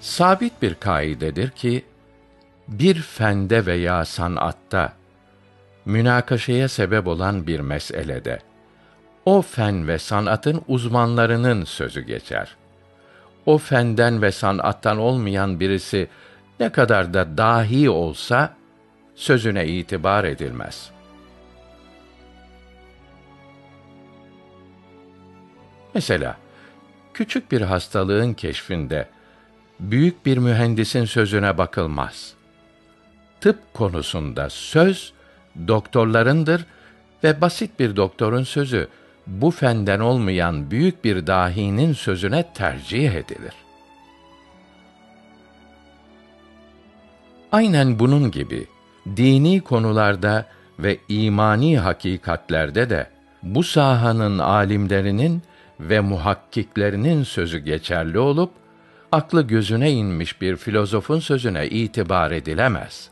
Sabit bir kaidedir ki bir fende veya sanatta münakaşaya sebep olan bir meselede o fen ve sanatın uzmanlarının sözü geçer. O fenden ve sanattan olmayan birisi ne kadar da dahi olsa sözüne itibar edilmez. Mesela küçük bir hastalığın keşfinde büyük bir mühendisin sözüne bakılmaz. Tıp konusunda söz doktorlarındır ve basit bir doktorun sözü bu fenden olmayan büyük bir dahinin sözüne tercih edilir. Aynen bunun gibi dini konularda ve imani hakikatlerde de bu sahanın alimlerinin ve muhakkiklerinin sözü geçerli olup aklı gözüne inmiş bir filozofun sözüne itibar edilemez.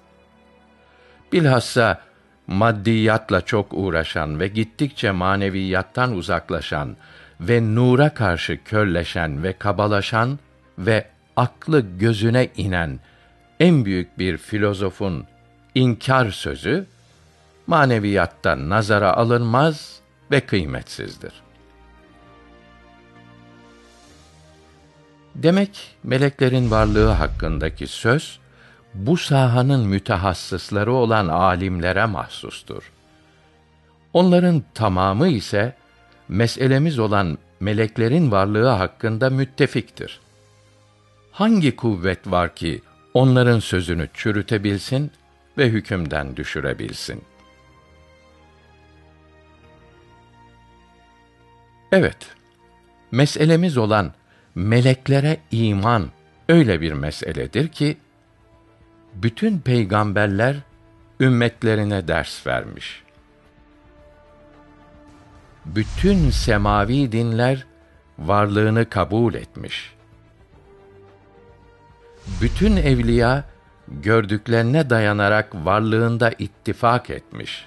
Bilhassa maddiyatla çok uğraşan ve gittikçe maneviyattan uzaklaşan ve nura karşı kölleşen ve kabalaşan ve aklı gözüne inen en büyük bir filozofun inkar sözü maneviyatta nazara alınmaz ve kıymetsizdir. Demek meleklerin varlığı hakkındaki söz bu sahanın mütehassısları olan alimlere mahsustur. Onların tamamı ise meselemiz olan meleklerin varlığı hakkında müttefiktir. Hangi kuvvet var ki onların sözünü çürütebilsin ve hükümden düşürebilsin? Evet, meselemiz olan meleklere iman öyle bir meseledir ki bütün peygamberler ümmetlerine ders vermiş. Bütün semavi dinler varlığını kabul etmiş. Bütün evliya gördüklerine dayanarak varlığında ittifak etmiş.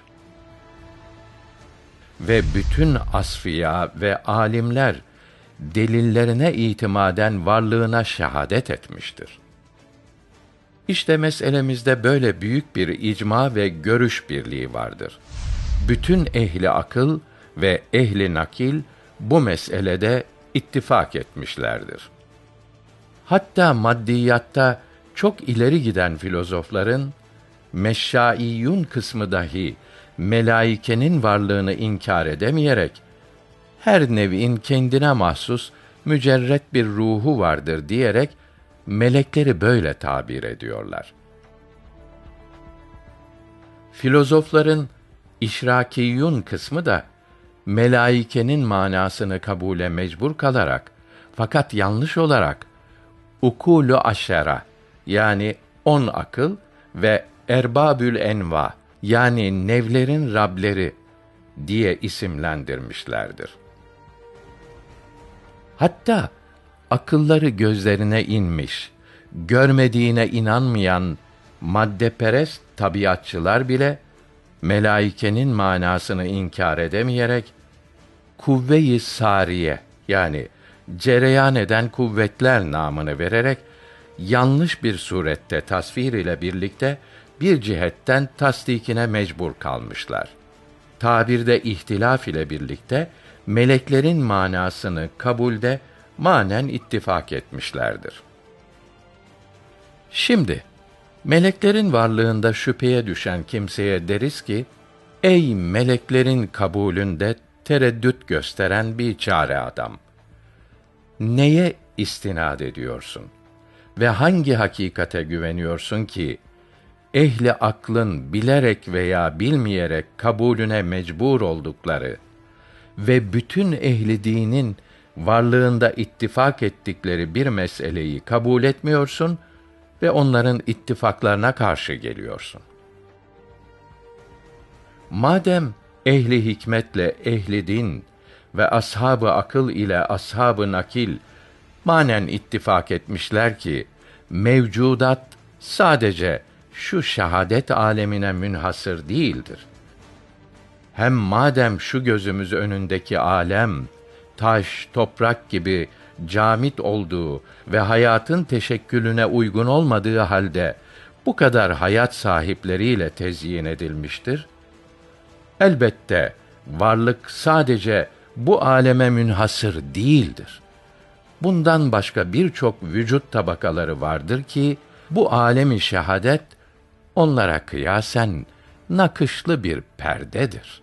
Ve bütün asfiya ve alimler delillerine itimaden varlığına şehadet etmiştir. İşte meselemizde böyle büyük bir icma ve görüş birliği vardır. Bütün ehli akıl ve ehli nakil bu meselede ittifak etmişlerdir. Hatta maddiyatta çok ileri giden filozofların meşşaiyun kısmı dahi melaikenin varlığını inkar edemeyerek her nev'in kendine mahsus mücerret bir ruhu vardır diyerek melekleri böyle tabir ediyorlar. Filozofların işrakiyun kısmı da melaikenin manasını kabule mecbur kalarak fakat yanlış olarak ukulu aşera yani on akıl ve erbabül enva yani nevlerin rableri diye isimlendirmişlerdir. Hatta akılları gözlerine inmiş, görmediğine inanmayan maddeperest tabiatçılar bile melaikenin manasını inkar edemeyerek kuvve-i sariye yani cereyan eden kuvvetler namını vererek yanlış bir surette tasvir ile birlikte bir cihetten tasdikine mecbur kalmışlar. Tabirde ihtilaf ile birlikte meleklerin manasını kabulde manen ittifak etmişlerdir. Şimdi meleklerin varlığında şüpheye düşen kimseye deriz ki ey meleklerin kabulünde tereddüt gösteren bir çare adam. Neye istinad ediyorsun ve hangi hakikate güveniyorsun ki ehli aklın bilerek veya bilmeyerek kabulüne mecbur oldukları ve bütün ehli dinin varlığında ittifak ettikleri bir meseleyi kabul etmiyorsun ve onların ittifaklarına karşı geliyorsun. Madem ehli hikmetle ehli din ve ashabı akıl ile ashabı nakil manen ittifak etmişler ki mevcudat sadece şu şehadet alemine münhasır değildir. Hem madem şu gözümüz önündeki alem taş, toprak gibi camit olduğu ve hayatın teşekkülüne uygun olmadığı halde bu kadar hayat sahipleriyle tezyin edilmiştir? Elbette varlık sadece bu aleme münhasır değildir. Bundan başka birçok vücut tabakaları vardır ki bu alemi şehadet onlara kıyasen nakışlı bir perdedir.